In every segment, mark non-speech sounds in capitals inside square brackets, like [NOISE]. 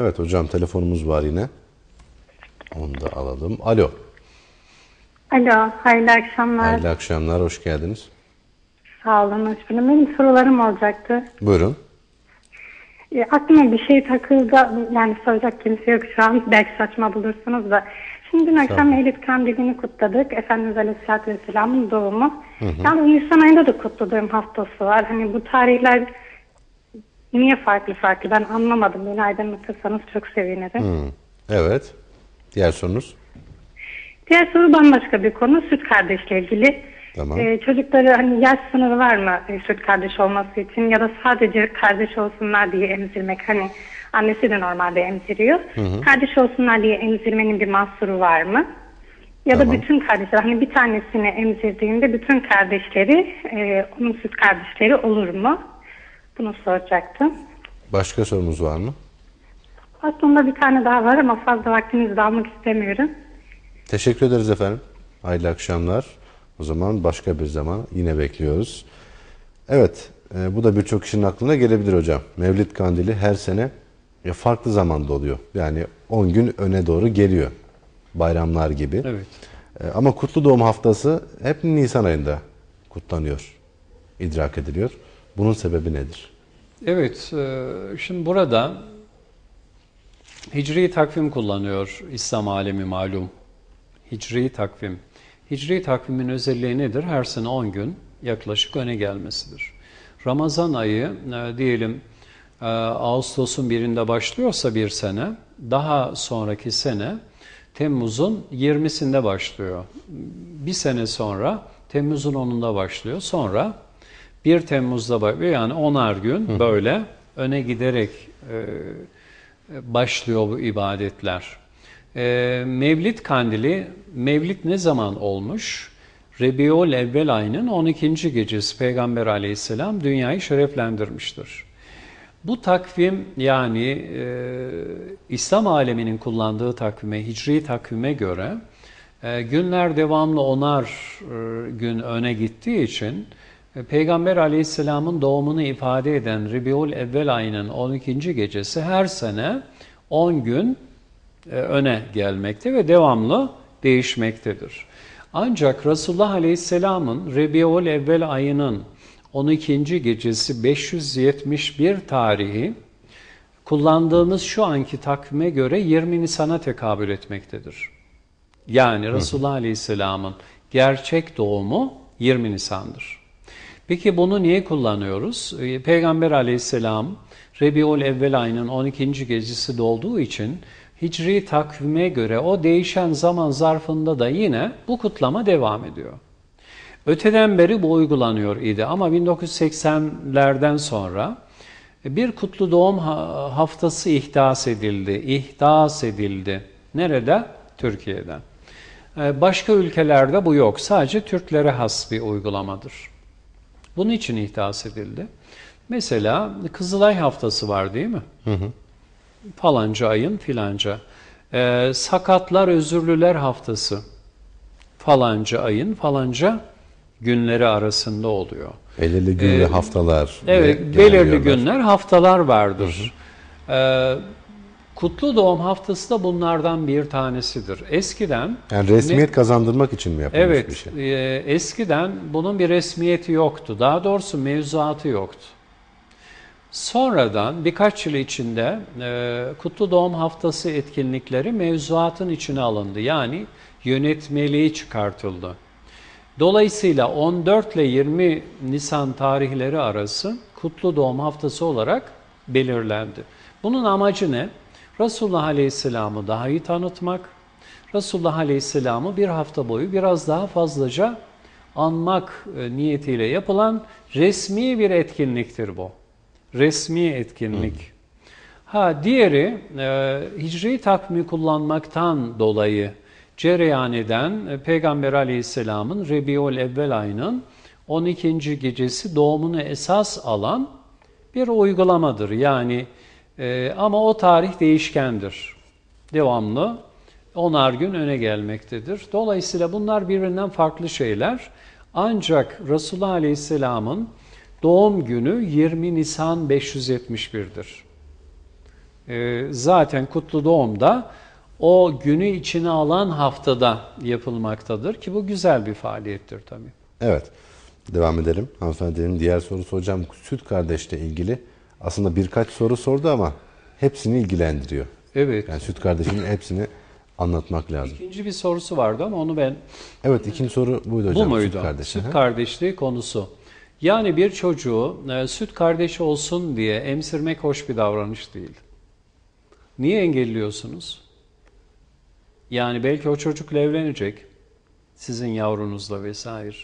Evet hocam telefonumuz var yine. Onu da alalım. Alo. Alo, hayırlı akşamlar. Hayırlı akşamlar. Hoş geldiniz. Sağ olun, hoş buldum. Benim sorularım olacaktı. Buyurun. E, aklıma bir şey takıldı. Yani soracak kimse yok şu an. Belki saçma bulursunuz da. Şimdi dün akşam Mevlid Kandili'ni kutladık. Efendimiz Aleyhisselatü Vesselam'ın doğumu. Yani Nisan ayında da kutladığım haftası var. Hani bu tarihler niye farklı farklı ben anlamadım. Beni aydınlatırsanız çok sevinirim. Hı. Evet. Diğer sorunuz? Diğer soru bambaşka bir konu. Süt kardeşle ilgili. Tamam. Ee, çocukları hani yaş sınırı var mı e, süt kardeş olması için ya da sadece kardeş olsunlar diye emzirmek hani annesi de normalde emziriyor. Kardeş olsunlar diye emzirmenin bir mahsuru var mı? Ya Tamam. da bütün kardeşler hani bir tanesini emzirdiğinde bütün kardeşleri e, onun süt kardeşleri olur mu? Bunu soracaktım. Başka sorumuz var mı? Aslında bir tane daha var ama fazla vaktinizi de almak istemiyorum. Teşekkür ederiz efendim. Hayırlı akşamlar. O zaman başka bir zaman yine bekliyoruz. Evet, e, bu da birçok kişinin aklına gelebilir hocam. Mevlid Kandili her sene e, farklı zamanda oluyor. Yani 10 gün öne doğru geliyor. Bayramlar gibi. Evet. E, ama Kutlu Doğum Haftası hep Nisan ayında kutlanıyor, idrak ediliyor. Bunun sebebi nedir? Evet, e, şimdi burada Hicri takvim kullanıyor İslam alemi malum. Hicri takvim. Hicri takvimin özelliği nedir? Her sene 10 gün yaklaşık öne gelmesidir. Ramazan ayı e, diyelim e, Ağustos'un birinde başlıyorsa bir sene, daha sonraki sene Temmuz'un 20'sinde başlıyor. Bir sene sonra Temmuz'un 10'unda başlıyor. Sonra 1 Temmuz'da başlıyor. Yani 10'ar gün böyle öne giderek e, başlıyor bu ibadetler. E, Mevlid kandili, Mevlid ne zaman olmuş? Rebiol evvel ayının 12. gecesi Peygamber aleyhisselam dünyayı şereflendirmiştir. Bu takvim yani e, İslam aleminin kullandığı takvime, hicri takvime göre e, günler devamlı onar e, gün öne gittiği için Peygamber aleyhisselamın doğumunu ifade eden Rebiul evvel ayının 12. gecesi her sene 10 gün e, öne gelmekte ve devamlı değişmektedir. Ancak Resulullah Aleyhisselam'ın Rebiul evvel ayının 12. gecesi 571 tarihi kullandığımız şu anki takvime göre 20 Nisan'a tekabül etmektedir. Yani Resulullah Aleyhisselam'ın gerçek doğumu 20 Nisan'dır. Peki bunu niye kullanıyoruz? Ee, Peygamber Aleyhisselam Rebiul evvel ayının 12. gecesi dolduğu için Hicri takvime göre o değişen zaman zarfında da yine bu kutlama devam ediyor. Öteden beri bu uygulanıyor idi ama 1980'lerden sonra bir kutlu doğum ha- haftası ihdas edildi. İhdas edildi. Nerede? Türkiye'de. Ee, Başka ülkelerde bu yok. Sadece Türklere has bir uygulamadır. Bunun için ihdas edildi. Mesela Kızılay haftası var değil mi? Falanca ayın filanca. Ee, sakatlar özürlüler haftası. Falanca ayın falanca günleri arasında oluyor. Belirli gün ve haftalar. Ee, Evet, ve belirli günler, haftalar vardır. Ee, Kutlu Doğum Haftası da bunlardan bir tanesidir. Eskiden Yani resmiyet kazandırmak için mi yapılmış bir Evet, şey? e, eskiden bunun bir resmiyeti yoktu. Daha doğrusu mevzuatı yoktu. Sonradan birkaç yıl içinde e, Kutlu Doğum Haftası etkinlikleri mevzuatın içine alındı. Yani yönetmeliği çıkartıldı. Dolayısıyla 14 ile 20 Nisan tarihleri arası Kutlu Doğum Haftası olarak belirlendi. Bunun amacı ne? Resulullah Aleyhisselam'ı daha iyi tanıtmak, Resulullah Aleyhisselam'ı bir hafta boyu biraz daha fazlaca anmak e, niyetiyle yapılan resmi bir etkinliktir bu. Resmi etkinlik. Ha diğeri e, hicri takvimi kullanmaktan dolayı cereyan eden e, Peygamber Aleyhisselam'ın Rebiul evvel ayının 12. gecesi doğumunu esas alan bir uygulamadır. Yani e, ama o tarih değişkendir. Devamlı onar gün öne gelmektedir. Dolayısıyla bunlar birbirinden farklı şeyler. Ancak Resulullah Aleyhisselam'ın doğum günü 20 Nisan 571'dir. E, zaten kutlu doğumda o günü içine alan haftada yapılmaktadır ki bu güzel bir faaliyettir tabii. Evet. Devam edelim. Hanımefendinin diğer sorusu hocam süt kardeşle ilgili. Aslında birkaç soru sordu ama hepsini ilgilendiriyor. Evet. Yani süt kardeşinin hepsini anlatmak lazım. İkinci bir sorusu vardı ama onu ben Evet ikinci soru buydu Bu hocam. muydu? Süt kardeşi. Süt kardeşliği konusu. Yani bir çocuğu e, süt kardeşi olsun diye emzirmek hoş bir davranış değil. Niye engelliyorsunuz? Yani belki o çocukla evlenecek. Sizin yavrunuzla vesaire.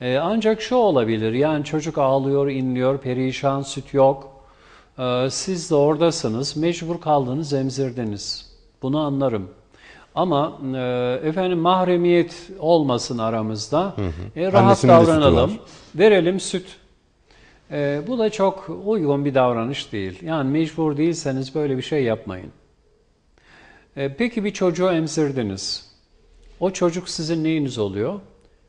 E, ancak şu olabilir. Yani çocuk ağlıyor, inliyor, perişan, süt yok. E, siz de oradasınız. Mecbur kaldınız, emzirdiniz. Bunu anlarım. Ama e, efendim mahremiyet olmasın aramızda. E, rahat Annesinin davranalım. Verelim süt. E, bu da çok uygun bir davranış değil. Yani mecbur değilseniz böyle bir şey yapmayın. E, peki bir çocuğu emzirdiniz. O çocuk sizin neyiniz oluyor?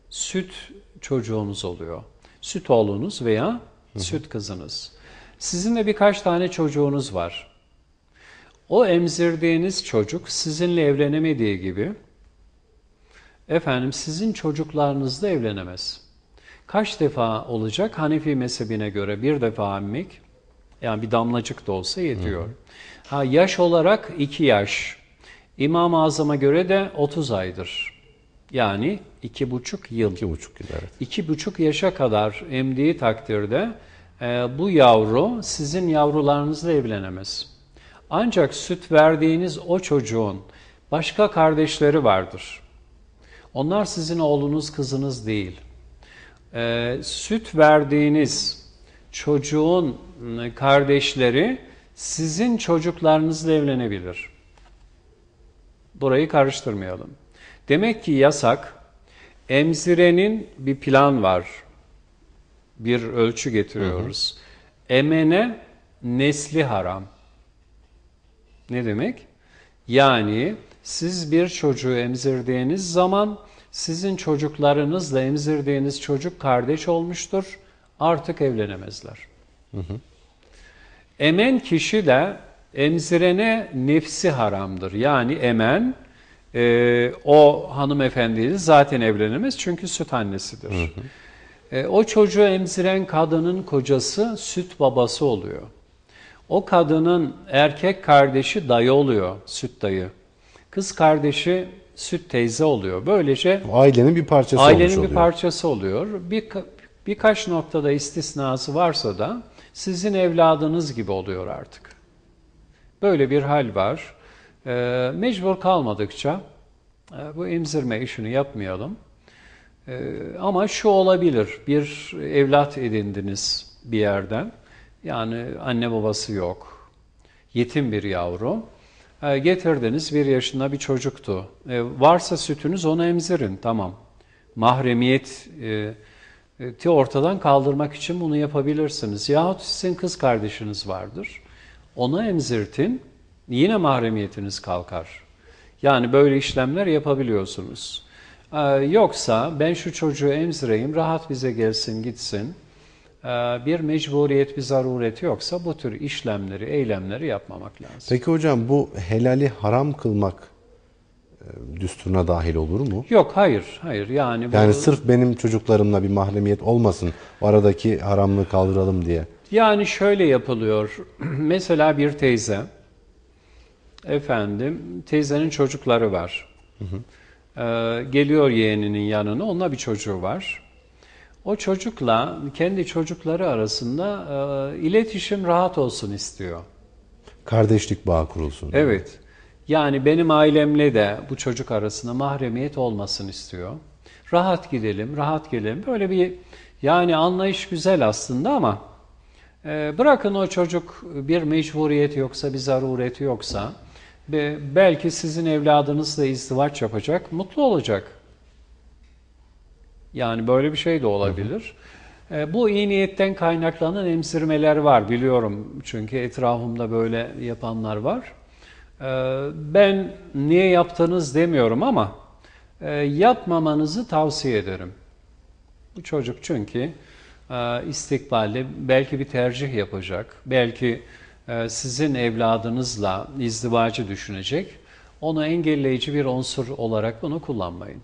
Süt çocuğunuz oluyor. Süt oğlunuz veya süt kızınız. Sizin de birkaç tane çocuğunuz var. O emzirdiğiniz çocuk sizinle evlenemediği gibi efendim sizin çocuklarınızla evlenemez. Kaç defa olacak? Hanefi mezhebine göre bir defa emmek yani bir damlacık da olsa yetiyor. Ha yaş olarak iki yaş. İmam-ı Azam'a göre de 30 aydır. Yani iki buçuk yıl. İki buçuk yıl evet. İki buçuk yaşa kadar emdiği takdirde bu yavru sizin yavrularınızla evlenemez. Ancak süt verdiğiniz o çocuğun başka kardeşleri vardır. Onlar sizin oğlunuz kızınız değil. E, süt verdiğiniz çocuğun m, kardeşleri sizin çocuklarınızla evlenebilir. Burayı karıştırmayalım. Demek ki yasak, emzirenin bir plan var. Bir ölçü getiriyoruz. Emene nesli haram. Ne demek? Yani siz bir çocuğu emzirdiğiniz zaman sizin çocuklarınızla emzirdiğiniz çocuk kardeş olmuştur. Artık evlenemezler. Emen kişi de emzirene nefsi haramdır. Yani emen e, o hanımefendiyle zaten evlenemez çünkü süt annesidir. E, o çocuğu emziren kadının kocası süt babası oluyor. O kadının erkek kardeşi dayı oluyor, süt dayı. Kız kardeşi süt teyze oluyor. Böylece ailenin bir parçası ailenin oluyor. bir parçası oluyor. Bir, birkaç noktada istisnası varsa da sizin evladınız gibi oluyor artık. Böyle bir hal var. Ee, mecbur kalmadıkça e, bu emzirme işini yapmayalım. Ee, ama şu olabilir, bir evlat edindiniz bir yerden. Yani anne babası yok, yetim bir yavru. Ee, getirdiniz bir yaşında bir çocuktu. Ee, varsa sütünüz onu emzirin, tamam. Mahremiyet e, e, ortadan kaldırmak için bunu yapabilirsiniz. Yahut sizin kız kardeşiniz vardır. Onu emzirtin, yine mahremiyetiniz kalkar. Yani böyle işlemler yapabiliyorsunuz. Ee, yoksa ben şu çocuğu emzireyim, rahat bize gelsin gitsin. Ee, bir mecburiyet, bir zaruret yoksa bu tür işlemleri, eylemleri yapmamak lazım. Peki hocam bu helali haram kılmak e, düsturuna dahil olur mu? Yok, hayır, hayır. Yani, bu, Yani sırf benim çocuklarımla bir mahremiyet olmasın, o aradaki haramlığı kaldıralım diye. Yani şöyle yapılıyor. [CLEARS THROAT] Mesela bir teyze, efendim, teyzenin çocukları var. Ee, geliyor yeğeninin yanına, onunla bir çocuğu var. O çocukla kendi çocukları arasında e, iletişim rahat olsun istiyor. Kardeşlik bağı kurulsun. Evet. Yani benim ailemle de bu çocuk arasında mahremiyet olmasın istiyor. Rahat gidelim, rahat gelelim. Böyle bir yani anlayış güzel aslında ama e, bırakın o çocuk bir mecburiyet yoksa, bir zarureti yoksa be- belki sizin evladınızla izdivaç yapacak, mutlu olacak. Yani böyle bir şey de olabilir. E, Bu iyi niyetten kaynaklanan emzirmeler var biliyorum. Çünkü etrafımda böyle yapanlar var. E, Ben niye yaptınız demiyorum ama e, yapmamanızı tavsiye ederim. Bu çocuk çünkü istikbalde belki bir tercih yapacak. Belki sizin evladınızla izdivacı düşünecek. Onu engelleyici bir unsur olarak bunu kullanmayın.